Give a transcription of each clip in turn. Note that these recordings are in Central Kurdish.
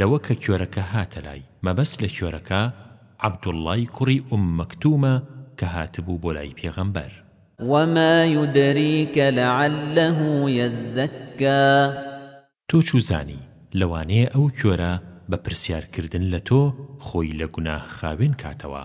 لەوە کە کێرەکە هاتە لای، مەبەست لە کێرەکە عەبدوڵڵای کوڕی ئوم مەکتومە کە هاتبوو بۆ لای پێغەمبەر. وما یدریک لعله یزکا. تۆ چوزانی، لەوانەیە ئەو کێرە بە پرسیار کردن لە تۆ خۆی لە گوناه خاوێن کاتەوە.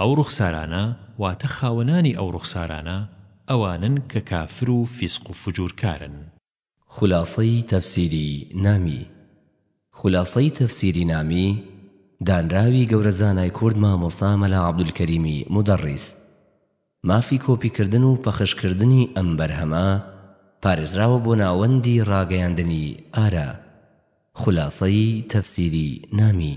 ئەو ڕوخسارانە واتە خاوەنانی ئەو ڕوخسارانە ئەوانەن کە کافر و فیسق و فجورکارن. خولاسەی تەفسیری نامی خولاسەی تەفسیری نامی دانراوی گەورە زانای کورد مامۆستا مەلا عەبدولکەریمی مودەڕیس. مافی کۆپی کردن و پەخش کردنی ئەم بەرهەمە پارێزراوە بۆ ناوەندی ڕاگەیاندنی ئارا. خولاسەی تەفسیری نامی.